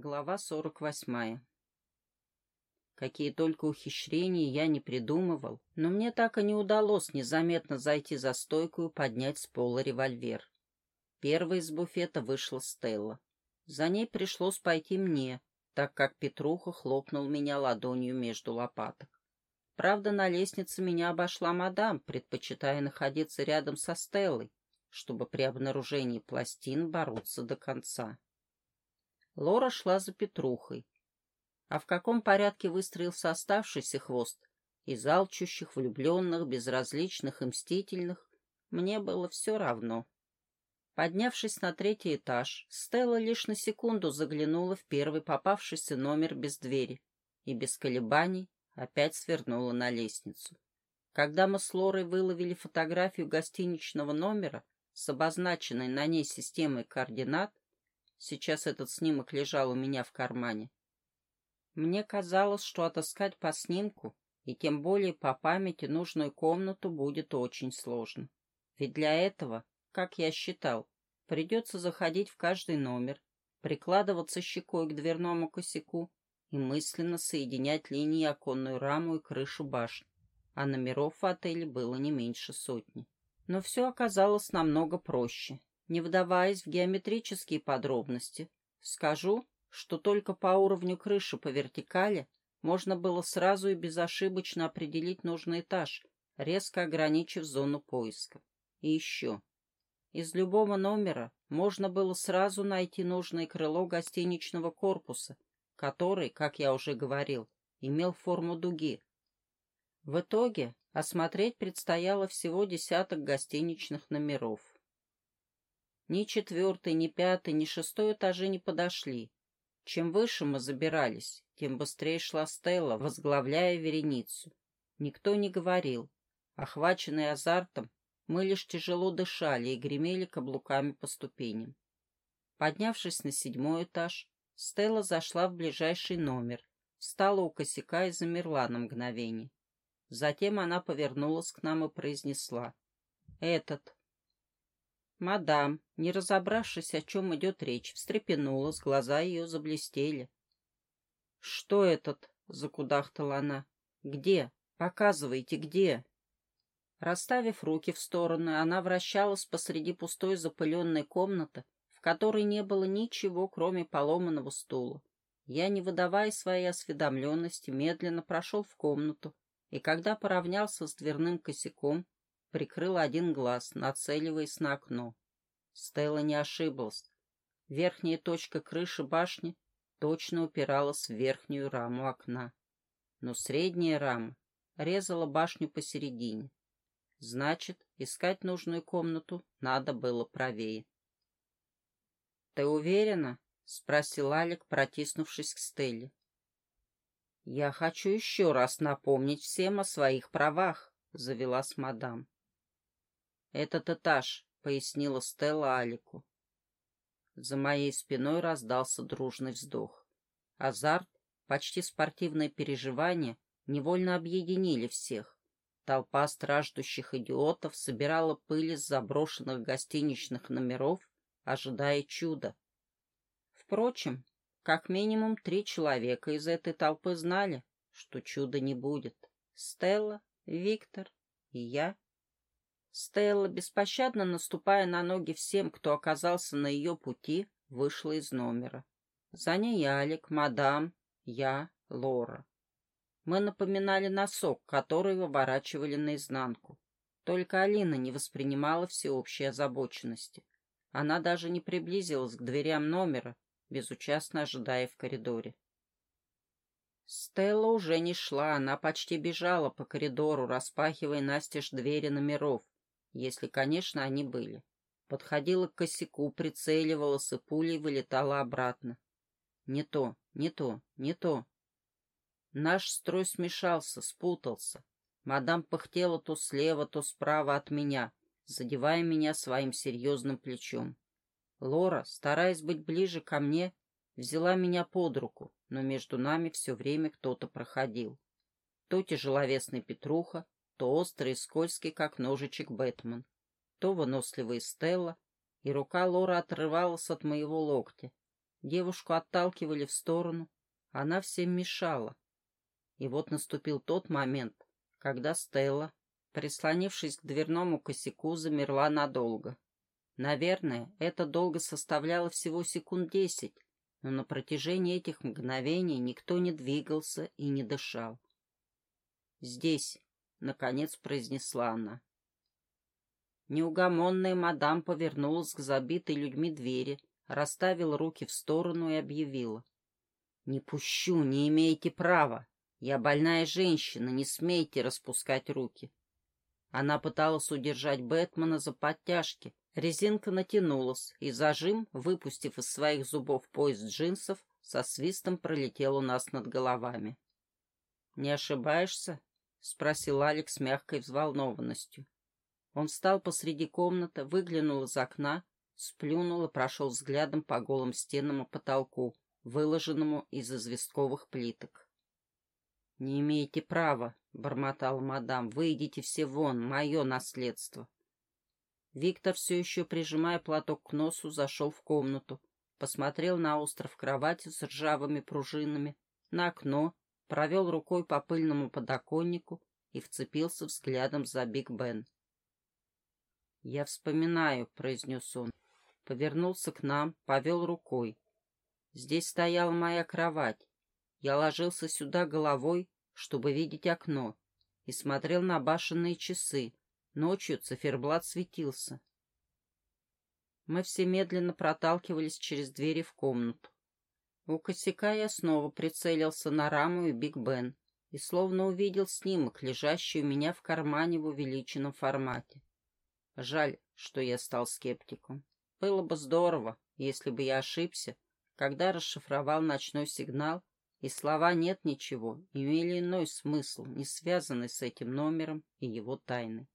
Глава 48. Какие только ухищрения я не придумывал, но мне так и не удалось незаметно зайти за стойку и поднять с пола револьвер. Первой из буфета вышла Стелла. За ней пришлось пойти мне, так как Петруха хлопнул меня ладонью между лопаток. Правда, на лестнице меня обошла мадам, предпочитая находиться рядом со Стеллой, чтобы при обнаружении пластин бороться до конца. Лора шла за Петрухой. А в каком порядке выстроился оставшийся хвост, из алчущих, влюбленных, безразличных и мстительных, мне было все равно. Поднявшись на третий этаж, Стелла лишь на секунду заглянула в первый попавшийся номер без двери и без колебаний опять свернула на лестницу. Когда мы с Лорой выловили фотографию гостиничного номера с обозначенной на ней системой координат, Сейчас этот снимок лежал у меня в кармане. Мне казалось, что отыскать по снимку и тем более по памяти нужную комнату будет очень сложно. Ведь для этого, как я считал, придется заходить в каждый номер, прикладываться щекой к дверному косяку и мысленно соединять линии оконную раму и крышу башни, а номеров в отеле было не меньше сотни. Но все оказалось намного проще. Не вдаваясь в геометрические подробности, скажу, что только по уровню крыши по вертикали можно было сразу и безошибочно определить нужный этаж, резко ограничив зону поиска. И еще. Из любого номера можно было сразу найти нужное крыло гостиничного корпуса, который, как я уже говорил, имел форму дуги. В итоге осмотреть предстояло всего десяток гостиничных номеров. Ни четвертый, ни пятый, ни шестой этажи не подошли. Чем выше мы забирались, тем быстрее шла Стелла, возглавляя вереницу. Никто не говорил. Охваченные азартом, мы лишь тяжело дышали и гремели каблуками по ступеням. Поднявшись на седьмой этаж, Стелла зашла в ближайший номер, встала у косяка и замерла на мгновение. Затем она повернулась к нам и произнесла. «Этот». Мадам, не разобравшись, о чем идет речь, встрепенулась, глаза ее заблестели. — Что этот? — закудахтала она. — Где? Показывайте, где? Расставив руки в стороны, она вращалась посреди пустой запыленной комнаты, в которой не было ничего, кроме поломанного стула. Я, не выдавая своей осведомленности, медленно прошел в комнату, и когда поравнялся с дверным косяком, прикрыл один глаз, нацеливаясь на окно. Стелла не ошиблась. Верхняя точка крыши башни точно упиралась в верхнюю раму окна. Но средняя рама резала башню посередине. Значит, искать нужную комнату надо было правее. — Ты уверена? — спросил Алик, протиснувшись к Стелле. — Я хочу еще раз напомнить всем о своих правах, — завелась мадам. «Этот этаж», — пояснила Стелла Алику. За моей спиной раздался дружный вздох. Азарт, почти спортивное переживание невольно объединили всех. Толпа страждущих идиотов собирала пыль из заброшенных гостиничных номеров, ожидая чуда. Впрочем, как минимум три человека из этой толпы знали, что чуда не будет. Стелла, Виктор и я. Стелла, беспощадно наступая на ноги всем, кто оказался на ее пути, вышла из номера. За ней Алик, мадам, я, Лора. Мы напоминали носок, который выворачивали наизнанку. Только Алина не воспринимала всеобщей озабоченности. Она даже не приблизилась к дверям номера, безучастно ожидая в коридоре. Стелла уже не шла, она почти бежала по коридору, распахивая настежь двери номеров, если, конечно, они были. Подходила к косяку, прицеливалась и пулей вылетала обратно. Не то, не то, не то. Наш строй смешался, спутался. Мадам пыхтела то слева, то справа от меня, задевая меня своим серьезным плечом. Лора, стараясь быть ближе ко мне, взяла меня под руку, но между нами все время кто-то проходил. То тяжеловесный Петруха, то острый и скользкий, как ножичек Бэтмен, то выносливый Стелла, и рука Лора отрывалась от моего локтя. Девушку отталкивали в сторону, она всем мешала. И вот наступил тот момент, когда Стелла, прислонившись к дверному косяку, замерла надолго. Наверное, это долго составляло всего секунд десять, но на протяжении этих мгновений никто не двигался и не дышал. «Здесь», — наконец произнесла она. Неугомонная мадам повернулась к забитой людьми двери, расставила руки в сторону и объявила. «Не пущу, не имеете права. Я больная женщина, не смейте распускать руки». Она пыталась удержать Бэтмена за подтяжки. Резинка натянулась, и зажим, выпустив из своих зубов пояс джинсов, со свистом пролетел у нас над головами. «Не ошибаешься?» — спросил Алекс с мягкой взволнованностью. Он встал посреди комнаты, выглянул из окна, сплюнул и прошел взглядом по голым стенам и потолку, выложенному из известковых плиток. — Не имеете права, — бормотал мадам, — вы идите все вон, мое наследство. Виктор, все еще прижимая платок к носу, зашел в комнату, посмотрел на остров кровати с ржавыми пружинами, на окно, провел рукой по пыльному подоконнику и вцепился взглядом за Биг Бен. «Я вспоминаю», — произнес он. Повернулся к нам, повел рукой. Здесь стояла моя кровать. Я ложился сюда головой, чтобы видеть окно, и смотрел на башенные часы. Ночью циферблат светился. Мы все медленно проталкивались через двери в комнату. У косяка я снова прицелился на раму и Биг Бен и словно увидел снимок, лежащий у меня в кармане в увеличенном формате. Жаль, что я стал скептиком. Было бы здорово, если бы я ошибся, когда расшифровал ночной сигнал, и слова «нет ничего» имели иной смысл, не связанный с этим номером и его тайной.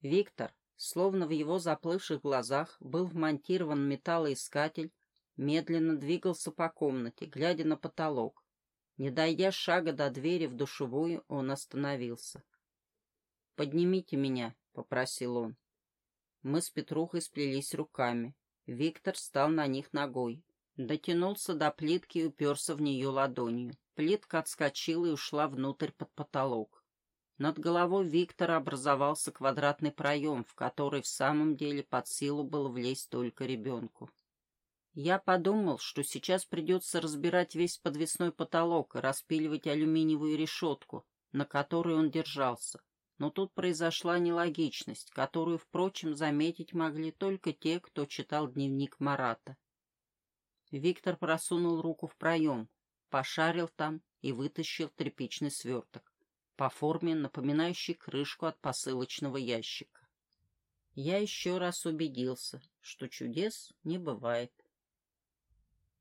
Виктор, словно в его заплывших глазах был вмонтирован металлоискатель, медленно двигался по комнате, глядя на потолок. Не дойдя шага до двери в душевую, он остановился. «Поднимите меня», попросил он. Мы с Петрухой сплелись руками. Виктор встал на них ногой. Дотянулся до плитки и уперся в нее ладонью. Плитка отскочила и ушла внутрь под потолок. Над головой Виктора образовался квадратный проем, в который в самом деле под силу было влезть только ребенку. Я подумал, что сейчас придется разбирать весь подвесной потолок и распиливать алюминиевую решетку, на которой он держался. Но тут произошла нелогичность, которую, впрочем, заметить могли только те, кто читал дневник Марата. Виктор просунул руку в проем, пошарил там и вытащил тряпичный сверток, по форме напоминающий крышку от посылочного ящика. Я еще раз убедился, что чудес не бывает.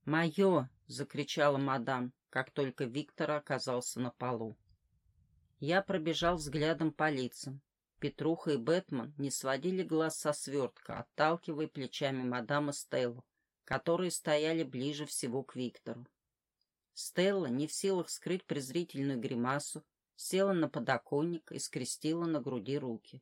«Мое!» — закричала мадам, как только Виктор оказался на полу. Я пробежал взглядом по лицам. Петруха и Бэтмен не сводили глаз со свертка, отталкивая плечами мадам Стеллу, которые стояли ближе всего к Виктору. Стелла, не в силах скрыть презрительную гримасу, села на подоконник и скрестила на груди руки.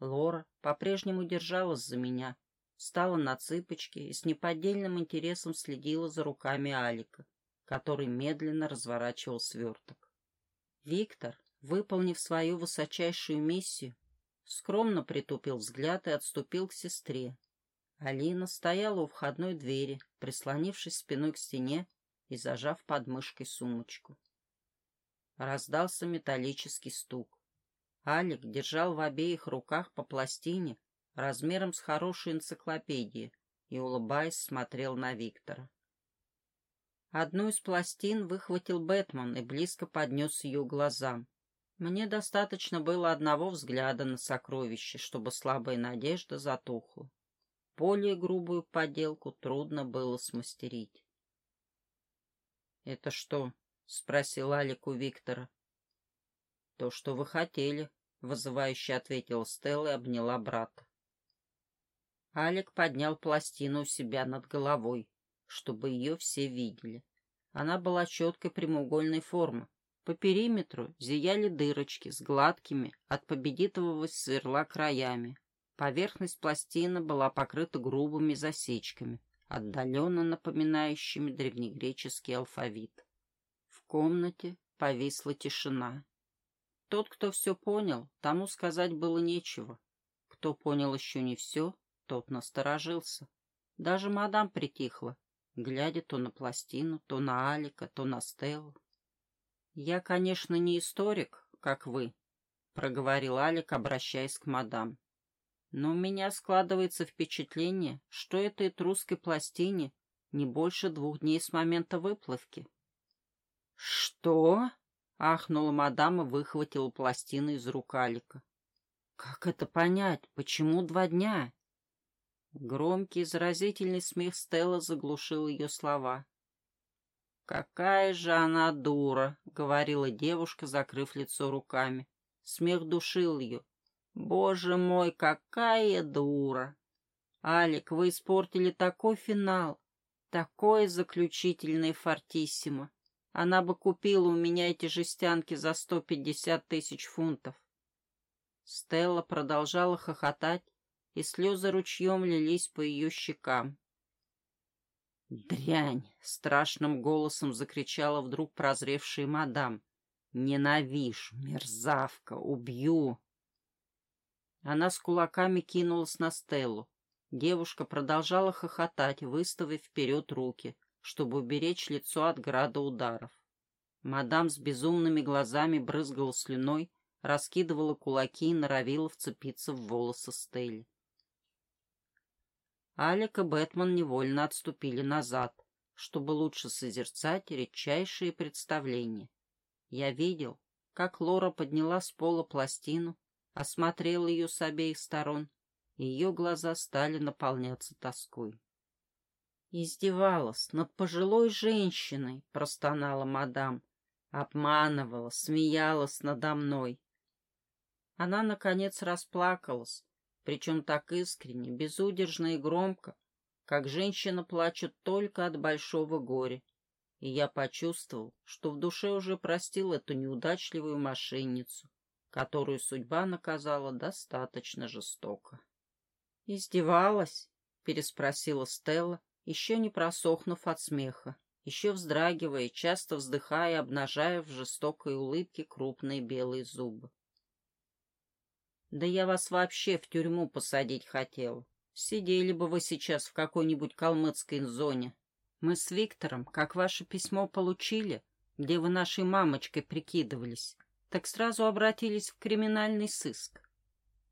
Лора по-прежнему держалась за меня, встала на цыпочки и с неподдельным интересом следила за руками Алика, который медленно разворачивал сверток. Виктор, Выполнив свою высочайшую миссию, скромно притупил взгляд и отступил к сестре. Алина стояла у входной двери, прислонившись спиной к стене и зажав под мышкой сумочку. Раздался металлический стук. Алик держал в обеих руках по пластине размером с хорошую энциклопедию и, улыбаясь, смотрел на Виктора. Одну из пластин выхватил Бэтмен и близко поднес ее глазам. Мне достаточно было одного взгляда на сокровище, чтобы слабая надежда затухла. Более грубую подделку трудно было смастерить. — Это что? — спросил Алик у Виктора. — То, что вы хотели, — вызывающе ответила Стелла и обняла брата. Алик поднял пластину у себя над головой, чтобы ее все видели. Она была четкой прямоугольной формы, по периметру зияли дырочки с гладкими от победитового сверла краями. Поверхность пластины была покрыта грубыми засечками, отдаленно напоминающими древнегреческий алфавит. В комнате повисла тишина. Тот, кто все понял, тому сказать было нечего. Кто понял еще не все, тот насторожился. Даже мадам притихла, глядя то на пластину, то на Алика, то на Стеллу. «Я, конечно, не историк, как вы», — проговорил Алик, обращаясь к мадам. «Но у меня складывается впечатление, что этой трусской пластине не больше двух дней с момента выплавки». «Что?» — ахнула мадам и выхватила пластину из рук Алика. «Как это понять? Почему два дня?» Громкий, заразительный смех Стелла заглушил ее слова. «Какая же она дура!» — говорила девушка, закрыв лицо руками. Смех душил ее. «Боже мой, какая дура!» «Алик, вы испортили такой финал, такое заключительное фортиссимо. Она бы купила у меня эти жестянки за сто пятьдесят тысяч фунтов». Стелла продолжала хохотать, и слезы ручьем лились по ее щекам. «Дрянь!» — страшным голосом закричала вдруг прозревшая мадам. «Ненавижу, мерзавка, убью!» Она с кулаками кинулась на Стеллу. Девушка продолжала хохотать, выставив вперед руки, чтобы уберечь лицо от града ударов. Мадам с безумными глазами брызгала слюной, раскидывала кулаки и норовила вцепиться в волосы Стелли. Алик и Бэтмен невольно отступили назад, чтобы лучше созерцать редчайшие представления. Я видел, как Лора подняла с пола пластину, осмотрела ее с обеих сторон, и ее глаза стали наполняться тоской. «Издевалась над пожилой женщиной», — простонала мадам. «Обманывала, смеялась надо мной». Она, наконец, расплакалась, причем так искренне, безудержно и громко, как женщина плачет только от большого горя. И я почувствовал, что в душе уже простил эту неудачливую мошенницу, которую судьба наказала достаточно жестоко. «Издевалась?» — переспросила Стелла, еще не просохнув от смеха, еще вздрагивая, часто вздыхая, обнажая в жестокой улыбке крупные белые зубы. Да я вас вообще в тюрьму посадить хотел. Сидели бы вы сейчас в какой-нибудь калмыцкой зоне. Мы с Виктором, как ваше письмо получили, где вы нашей мамочкой прикидывались, так сразу обратились в криминальный сыск.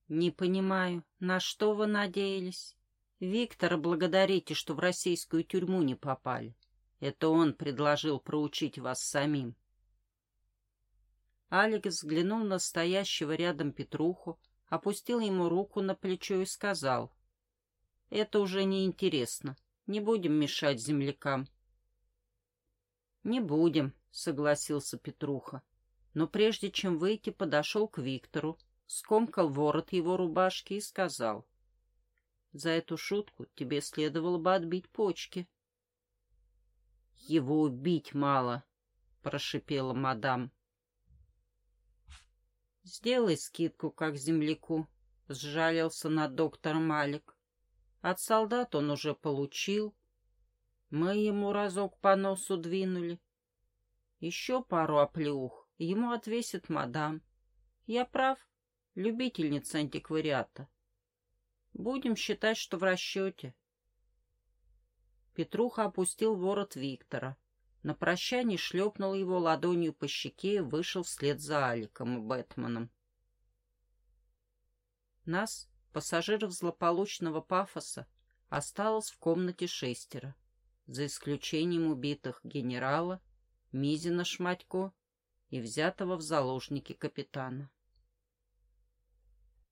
Не понимаю, на что вы надеялись? Виктора благодарите, что в российскую тюрьму не попали. Это он предложил проучить вас самим. Алекс взглянул на стоящего рядом Петруху, опустил ему руку на плечо и сказал. «Это уже не интересно. Не будем мешать землякам». «Не будем», — согласился Петруха. Но прежде чем выйти, подошел к Виктору, скомкал ворот его рубашки и сказал. «За эту шутку тебе следовало бы отбить почки». «Его убить мало», — прошипела мадам. «Сделай скидку, как земляку», — сжалился над доктором Малик. «От солдат он уже получил. Мы ему разок по носу двинули. Еще пару оплеух ему отвесит мадам. Я прав, любительница антиквариата. Будем считать, что в расчете». Петруха опустил ворот Виктора. На прощание шлепнул его ладонью по щеке и вышел вслед за Аликом и Бэтменом. Нас, пассажиров злополучного пафоса, осталось в комнате шестеро, за исключением убитых генерала, Мизина Шматько и взятого в заложники капитана.